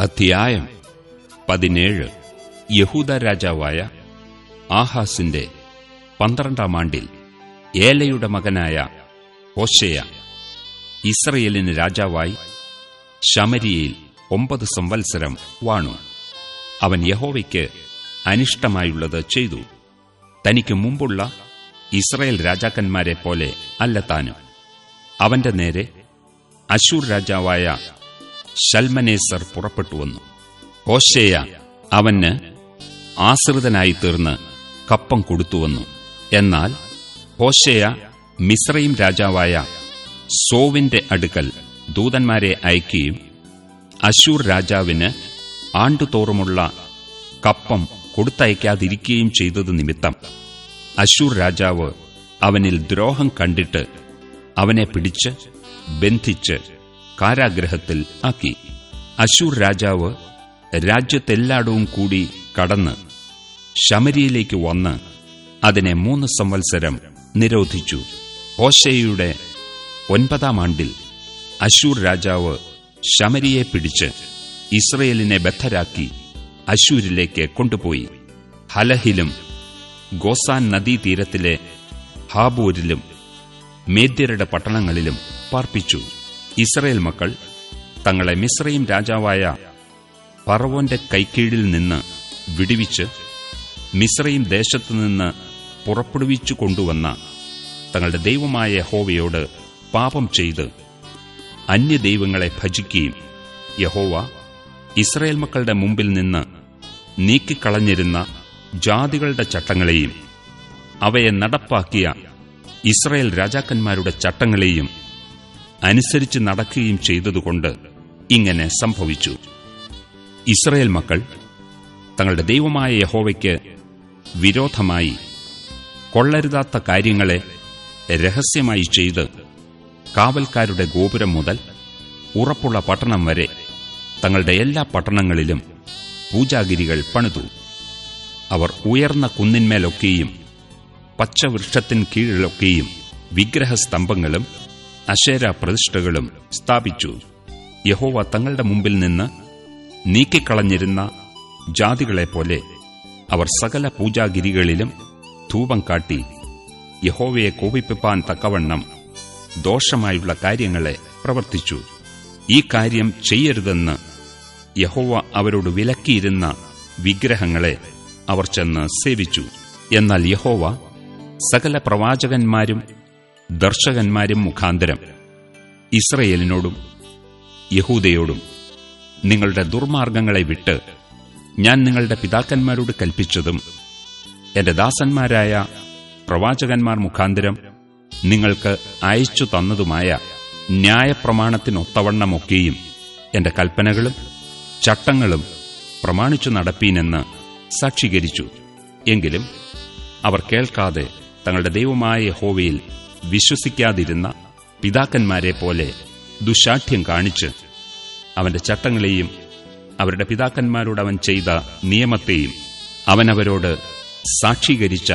അധ്യായം പതിനേഴ്. യഹൂദ രാജാവായ ആഹാസിന്റെ പന്ത്രണ്ടാം ആണ്ടിൽ ഏലയുടെ മകനായ ഹോശയ ഇസ്രയേലിന് രാജാവായി ശമരിയയിൽ ഒമ്പത് സംവത്സരം വാണു. അവൻ യഹോവയ്ക്ക് അനിഷ്ടമായുള്ളത് ചെയ്തു. തനിക്ക് മുമ്പുള്ള ഇസ്രയേൽ രാജാക്കന്മാരെ പോലെ അല്ല താനും. അവന്റെ നേരെ അശൂർ രാജാവായ ശൽമനേസർ പുറപ്പെട്ടുവന്നു ഹോശേയ അവന് ആശ്രിതനായി തീർന്ന് കപ്പം കൊടുത്തുവന്നു എന്നാൽ ഹോശേയ മിശ്രയും രാജാവായ സോവിന്റെ അടുക്കൽ ദൂതന്മാരെ അയക്കുകയും അശൂർ രാജാവിന് ആണ്ടുതോറുമുള്ള കപ്പം കൊടുത്തയക്കാതിരിക്കുകയും ചെയ്തത് നിമിത്തം അശൂർ രാജാവ് അവനിൽ ദ്രോഹം കണ്ടിട്ട് അവനെ പിടിച്ച് ബന്ധിച്ച് കാരാഗ്രഹത്തിൽ ആക്കി. അശൂർ രാജാവ് രാജ്യത്തെല്ലായിടവും കൂടി കടന്ന് ശമരിയിലേക്ക് വന്ന് അതിനെ മൂന്ന് സംവത്സരം നിരോധിച്ചു. ഹോഷയുടെ ഒൻപതാം ആണ്ടിൽ അശൂർ രാജാവ് ശമരിയെ പിടിച്ച് ഇസ്രയേലിനെ ബദ്ധരാക്കി അശൂരിലേക്ക് കൊണ്ടുപോയി. ഹലഹിലും ഗോസാൻ നദീതീരത്തിലെ ഹാബൂരിലും മേദ്യരുടെ പട്ടണങ്ങളിലും പാർപ്പിച്ചു. ഇസ്രയേൽ മക്കൾ തങ്ങളെ മിശ്രയും രാജാവായ പറവോന്റെ കൈക്കീഴിൽ നിന്ന് വിടുവിച്ച് മിസ്രയീം ദേശത്തു നിന്ന് പുറപ്പെടുവിച്ചു കൊണ്ടുവന്ന തങ്ങളുടെ ദൈവമായ യഹോവയോട് പാപം ചെയ്ത് അന്യദൈവങ്ങളെ ഭജിക്കുകയും യഹോവ ഇസ്രയേൽ മക്കളുടെ മുമ്പിൽ നിന്ന് നീക്കിക്കളഞ്ഞിരുന്ന ജാതികളുടെ ചട്ടങ്ങളെയും അവയെ നടപ്പാക്കിയ ഇസ്രയേൽ രാജാക്കന്മാരുടെ ചട്ടങ്ങളെയും അനുസരിച്ച് നടക്കുകയും ചെയ്തതുകൊണ്ട് ഇങ്ങനെ സംഭവിച്ചു. ഇസ്രയേൽ മക്കൾ തങ്ങളുടെ ദൈവമായ യഹോവയ്ക്ക് വിരോധമായി കൊള്ളരുതാത്ത കാര്യങ്ങളെ രഹസ്യമായി ചെയ്ത് കാവൽക്കാരുടെ ഗോപുരം മുതൽ ഉറപ്പുള്ള പട്ടണം വരെ തങ്ങളുടെ എല്ലാ പട്ടണങ്ങളിലും പൂജാഗിരികൾ പണിതു. അവർ ഉയർന്ന കുന്നിന്മേലൊക്കെയും പച്ചവൃക്ഷത്തിൻ കീഴിലൊക്കെയും വിഗ്രഹസ്തംഭങ്ങളും അശേര പ്രതിഷ്ഠകളും സ്ഥാപിച്ചു. യഹോവ തങ്ങളുടെ മുമ്പിൽ നിന്ന് നീക്കിക്കളഞ്ഞിരുന്ന ജാതികളെപ്പോലെ അവർ സകല പൂജാഗിരികളിലും ധൂപം കാട്ടി യഹോവയെ കോപിപ്പിപ്പാൻ തക്കവണ്ണം ദോഷമായുള്ള കാര്യങ്ങളെ പ്രവർത്തിച്ചു. ഈ കാര്യം ചെയ്യരുതെന്ന് യഹോവ അവരോട് വിലക്കിയിരുന്ന വിഗ്രഹങ്ങളെ അവർ ചെന്ന് സേവിച്ചു. എന്നാൽ യഹോവ സകല പ്രവാചകന്മാരും ദർശകന്മാരും മുഖാന്തരം ഇസ്രയേലിനോടും യഹൂദയോടും നിങ്ങളുടെ ദുർമാർഗങ്ങളെ വിട്ട് ഞാൻ നിങ്ങളുടെ പിതാക്കന്മാരോട് കൽപ്പിച്ചതും എന്റെ ദാസന്മാരായ പ്രവാചകന്മാർ മുഖാന്തരം നിങ്ങൾക്ക് അയച്ചു തന്നതുമായ ന്യായപ്രമാണത്തിനൊത്തവണ്ണമൊക്കെയും എന്റെ കൽപ്പനകളും ചട്ടങ്ങളും പ്രമാണിച്ചു നടപ്പീനെന്ന് സാക്ഷീകരിച്ചു. എങ്കിലും അവർ കേൾക്കാതെ തങ്ങളുടെ ദൈവമായ ഹോവയിൽ വിശ്വസിക്കാതിരുന്ന പിതാക്കന്മാരെ പോലെ ദുശാഠ്യം കാണിച്ച് അവന്റെ ചട്ടങ്ങളെയും അവരുടെ പിതാക്കന്മാരോട് അവൻ ചെയ്ത നിയമത്തെയും അവനവരോട് സാക്ഷീകരിച്ച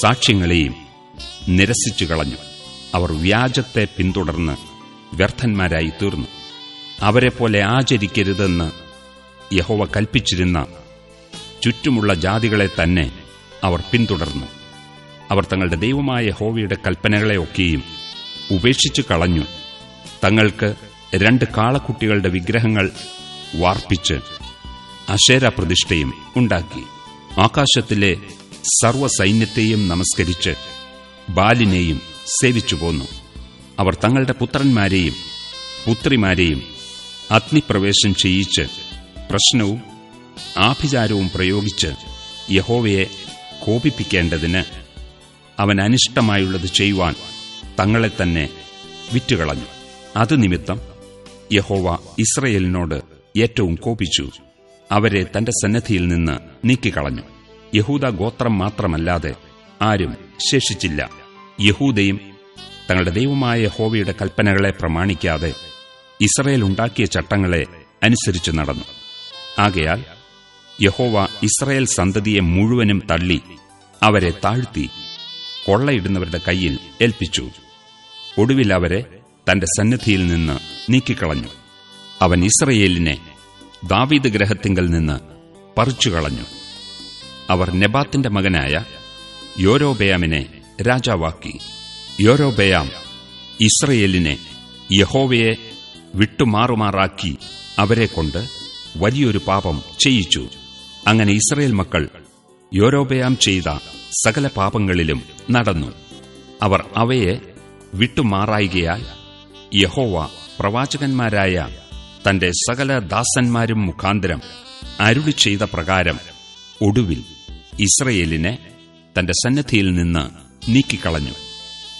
സാക്ഷ്യങ്ങളെയും നിരസിച്ചു കളഞ്ഞു. അവർ വ്യാജത്തെ പിന്തുടർന്ന് വ്യർത്ഥന്മാരായി തീർന്നു. അവരെപ്പോലെ ആചരിക്കരുതെന്ന് യഹോവ കൽപ്പിച്ചിരുന്ന ചുറ്റുമുള്ള ജാതികളെ തന്നെ അവർ പിന്തുടർന്നു. അവർ തങ്ങളുടെ ദൈവമായ ഹോവിയുടെ കൽപ്പനകളെയൊക്കെയും ഉപേക്ഷിച്ചു കളഞ്ഞു. തങ്ങൾക്ക് രണ്ട് കാളക്കുട്ടികളുടെ വിഗ്രഹങ്ങൾ വാർപ്പിച്ച് അശേര പ്രതിഷ്ഠയും ഉണ്ടാക്കി. ആകാശത്തിലെ സർവസൈന്യത്തെയും നമസ്കരിച്ച് ബാലിനെയും സേവിച്ചു പോന്നു. അവർ തങ്ങളുടെ പുത്രന്മാരെയും പുത്രിമാരെയും അഗ്നിപ്രവേശം ചെയ്യിച്ച് പ്രശ്നവും ആഭിചാരവും പ്രയോഗിച്ച് യഹോവയെ കോപിപ്പിക്കേണ്ടതിന് അവൻ അനിഷ്ടമായുള്ളത് ചെയ്യുവാൻ തങ്ങളെ തന്നെ വിറ്റുകളഞ്ഞു. അത് നിമിത്തം യഹോവ ഇസ്രയേലിനോട് ഏറ്റവും കോപിച്ചു. അവരെ തന്റെ സന്നദ്ധിയിൽ നിന്ന് നീക്കിക്കളഞ്ഞു. യഹൂദ ഗോത്രം മാത്രമല്ലാതെ ആരും ശേഷിച്ചില്ല. യഹൂദയും തങ്ങളുടെ ദൈവമായ യഹോവയുടെ കൽപ്പനകളെ പ്രമാണിക്കാതെ ഇസ്രയേൽ ഉണ്ടാക്കിയ ചട്ടങ്ങളെ അനുസരിച്ച് നടന്നു. ആകയാൽ യഹോവ ഇസ്രയേൽ സന്തതിയെ മുഴുവനും തള്ളി അവരെ താഴ്ത്തി കൊള്ളയിടുന്നവരുടെ കയ്യിൽ ഏൽപ്പിച്ചു. ഒടുവിൽ അവരെ തന്റെ സന്നിധിയിൽ നിന്ന് നീക്കിക്കളഞ്ഞു. അവൻ ഇസ്രയേലിനെ ദാവീദ് ഗ്രഹത്തിങ്കൽ നിന്ന് പറിച്ചുകളഞ്ഞു. അവർ നെബാത്തിന്റെ മകനായ യോരോബയാമിനെ രാജാവാക്കി. യോരോബയാം ഇസ്രയേലിനെ യഹോവയെ വിട്ടുമാറുമാറാക്കി അവരെക്കൊണ്ട് വലിയൊരു പാപം ചെയ്യിച്ചു. അങ്ങനെ ഇസ്രയേൽ മക്കൾ യോരോബയാം ചെയ്ത സകല പാപങ്ങളിലും നടന്നു. അവർ അവയെ വിട്ടുമാറായികയാൽ യഹോവ പ്രവാചകന്മാരായ തന്റെ സകല ദാസന്മാരും മുഖാന്തരം അരുളി ചെയ്ത പ്രകാരം ഒടുവിൽ ഇസ്രയേലിനെ തന്റെ സന്നദ്ധിയിൽ നിന്ന് നീക്കിക്കളഞ്ഞു.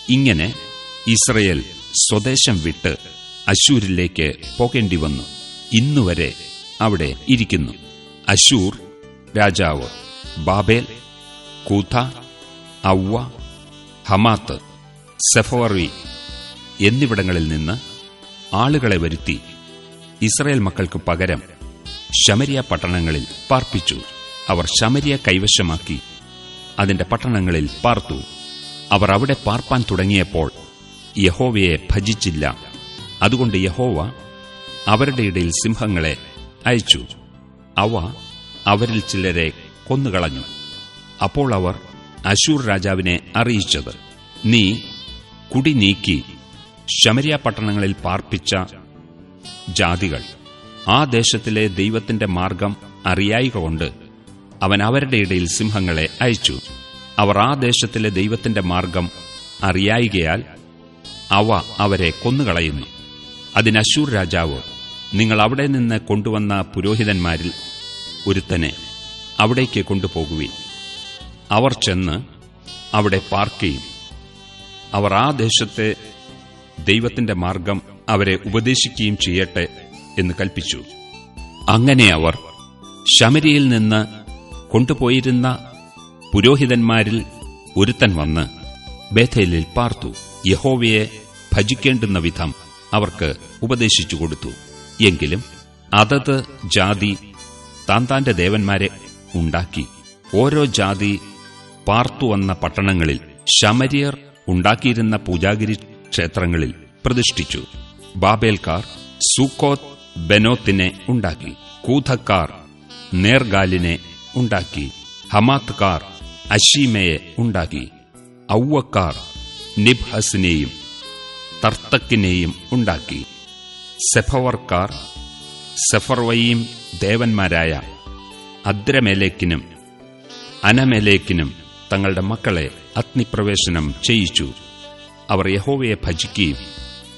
ഇങ്ങനെ ഇസ്രയേൽ സ്വദേശം വിട്ട് അശൂരിലേക്ക് പോകേണ്ടി വന്നു ഇന്നുവരെ അവിടെ ഇരിക്കുന്നു. അശൂർ രാജാവ് ബാബേൽ കൂഥ ഔവ ഹമാത്ത് സെഫോറി എന്നിവിടങ്ങളിൽ നിന്ന് ആളുകളെ വരുത്തി ഇസ്രയേൽ മക്കൾക്ക് പകരം ശമരിയ പട്ടണങ്ങളിൽ പാർപ്പിച്ചു. അവർ ശമരിയ കൈവശമാക്കി അതിന്റെ പട്ടണങ്ങളിൽ പാർത്തു. അവർ അവിടെ പാർപ്പാൻ തുടങ്ങിയപ്പോൾ യഹോവയെ ഭജിച്ചില്ല. അതുകൊണ്ട് യഹോവ അവരുടെ ഇടയിൽ സിംഹങ്ങളെ അയച്ചു. അവ അവരിൽ ചിലരെ കൊന്നുകളഞ്ഞു. അപ്പോൾ അവർ അശൂർ രാജാവിനെ അറിയിച്ചത്. നീ കുടി നീക്കി ശമരിയ പട്ടണങ്ങളിൽ പാർപ്പിച്ച ജാതികൾ. ആ ദേശത്തിലെ ദൈവത്തിന്റെ മാർഗം അറിയായികൊണ്ട് അവൻ അവരുടെ ഇടയിൽ സിംഹങ്ങളെ അയച്ചു. അവർ ആ ദേശത്തിലെ ദൈവത്തിന്റെ മാർഗം അറിയായികയാൽ അവ അവരെ കൊന്നുകളയുന്നു. അതിനശൂർ രാജാവ് നിങ്ങൾ അവിടെ നിന്ന് കൊണ്ടുവന്ന പുരോഹിതന്മാരിൽ ഒരുത്തനെ അവിടേക്ക് കൊണ്ടുപോകുവിൻ. അവർ ചെന്ന് അവിടെ പാർക്കുകയും അവർ ആ ദേശത്തെ ദൈവത്തിന്റെ മാർഗം അവരെ ഉപദേശിക്കുകയും ചെയ്യട്ടെ എന്ന് കൽപ്പിച്ചു. അങ്ങനെ അവർ ശമരിയിൽ നിന്ന് കൊണ്ടുപോയിരുന്ന പുരോഹിതന്മാരിൽ ഒരുത്തൻ വന്ന് ബേഥേലിൽ പാർത്തു. യഹോവയെ ഭജിക്കേണ്ടുന്ന വിധം അവർക്ക് ഉപദേശിച്ചു കൊടുത്തു. എങ്കിലും അതത് ജാതി താന്താന്റെ ദേവന്മാരെ ഉണ്ടാക്കി. ഓരോ ജാതി പാർത്തുവന്ന പട്ടണങ്ങളിൽ ശമരിയർ ഉണ്ടാക്കിയിരുന്ന പൂജാഗിരി ക്ഷേത്രങ്ങളിൽ പ്രതിഷ്ഠിച്ചു. ബാബേൽക്കാർ സൂക്കോത്ത് ബെനോത്തിനെ ഉണ്ടാക്കി കൂഥക്കാർ നേർഗാലിനെ ഉണ്ടാക്കി ഹമാത്ത്കാർ അഷീമയെ ഉണ്ടാക്കി ഔവക്കാർ നിബ്ഹസിനെയും തർത്തക്കിനെയും ഉണ്ടാക്കി. സെഫവർക്കാർ സെഫർവയും ദേവന്മാരായ അദ്രമേലേക്കിനും അനമേലേക്കിനും തങ്ങളുടെ മക്കളെ അഗ്നിപ്രവേശനം ചെയ്യിച്ചു. അവർ യഹോവയെ ഭജിക്കുകയും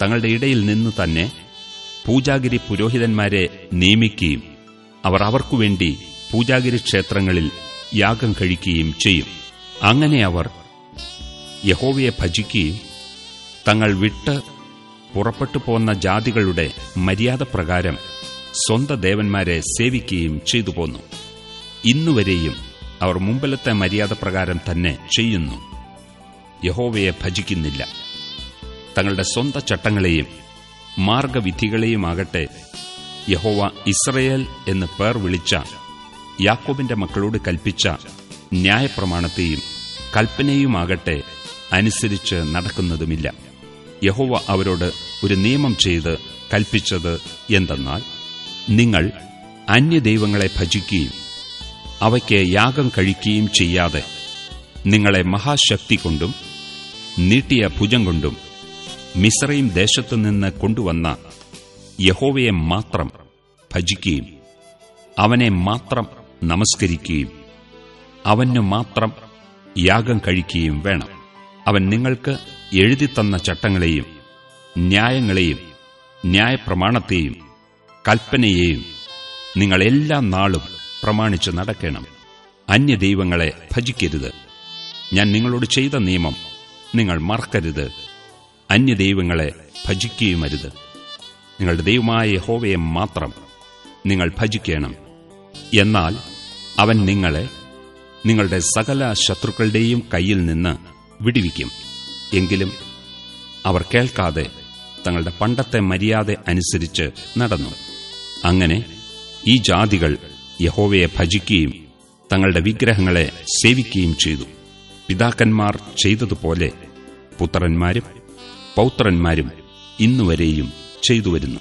തങ്ങളുടെ ഇടയിൽ നിന്ന് തന്നെ പൂജാഗിരി പുരോഹിതന്മാരെ നിയമിക്കുകയും അവർ അവർക്കുവേണ്ടി പൂജാഗിരി ക്ഷേത്രങ്ങളിൽ യാഗം കഴിക്കുകയും ചെയ്യും. അങ്ങനെ അവർ യഹോവയെ ഭജിക്കുകയും തങ്ങൾ വിട്ട് പുറപ്പെട്ടു പോന്ന ജാതികളുടെ മര്യാദ പ്രകാരം സ്വന്ത ദേവന്മാരെ സേവിക്കുകയും ചെയ്തു പോന്നു. ഇന്നുവരെയും അവർ മുമ്പിലത്തെ മര്യാദ പ്രകാരം തന്നെ ചെയ്യുന്നു. യഹോവയെ ഭജിക്കുന്നില്ല. തങ്ങളുടെ സ്വന്ത ചട്ടങ്ങളെയും മാർഗവിധികളെയുമാകട്ടെ യഹോവ ഇസ്രയേൽ എന്ന് പേർ വിളിച്ച യാക്കോബിന്റെ മക്കളോട് കൽപ്പിച്ച ന്യായപ്രമാണത്തെയും കൽപ്പനയുമാകട്ടെ അനുസരിച്ച് നടക്കുന്നതുമില്ല. യഹോവ അവരോട് ഒരു നിയമം ചെയ്ത് കൽപ്പിച്ചത് എന്തെന്നാൽ നിങ്ങൾ അന്യദൈവങ്ങളെ ഭജിക്കുകയും അവയ്ക്ക് യാഗം കഴിക്കുകയും ചെയ്യാതെ നിങ്ങളെ മഹാശക്തി കൊണ്ടും നീട്ടിയ ഭുജം കൊണ്ടും മിശ്രയും ദേശത്തുനിന്ന് കൊണ്ടുവന്ന യഹോവയെ മാത്രം ഭജിക്കുകയും അവനെ മാത്രം നമസ്കരിക്കുകയും അവനു മാത്രം യാഗം കഴിക്കുകയും വേണം. അവൻ നിങ്ങൾക്ക് എഴുതിത്തന്ന ചട്ടങ്ങളെയും ന്യായങ്ങളെയും ന്യായപ്രമാണത്തെയും കൽപ്പനയെയും നിങ്ങൾ നാളും പ്രമാണിച്ച് നടക്കണം. അന്യദൈവങ്ങളെ ഭജിക്കരുത്. ഞാൻ നിങ്ങളോട് ചെയ്ത നിയമം നിങ്ങൾ മറക്കരുത്. അന്യദൈവങ്ങളെ ഭജിക്കുകയുമരുത്. നിങ്ങളുടെ ദൈവമായ ഹോവയെ മാത്രം നിങ്ങൾ ഭജിക്കണം. എന്നാൽ അവൻ നിങ്ങളെ നിങ്ങളുടെ സകല ശത്രുക്കളുടെയും കയ്യിൽ നിന്ന് വിടിവിക്കും. എങ്കിലും അവർ കേൾക്കാതെ തങ്ങളുടെ പണ്ടത്തെ മര്യാദ അനുസരിച്ച് നടന്നു. അങ്ങനെ ഈ ജാതികൾ യഹോവയെ ഭജിക്കുകയും തങ്ങളുടെ വിഗ്രഹങ്ങളെ സേവിക്കുകയും ചെയ്തു. പിതാക്കന്മാർ ചെയ്തതുപോലെ പുത്രന്മാരും പൗത്രന്മാരും ഇന്നുവരെയും ചെയ്തുവരുന്നു.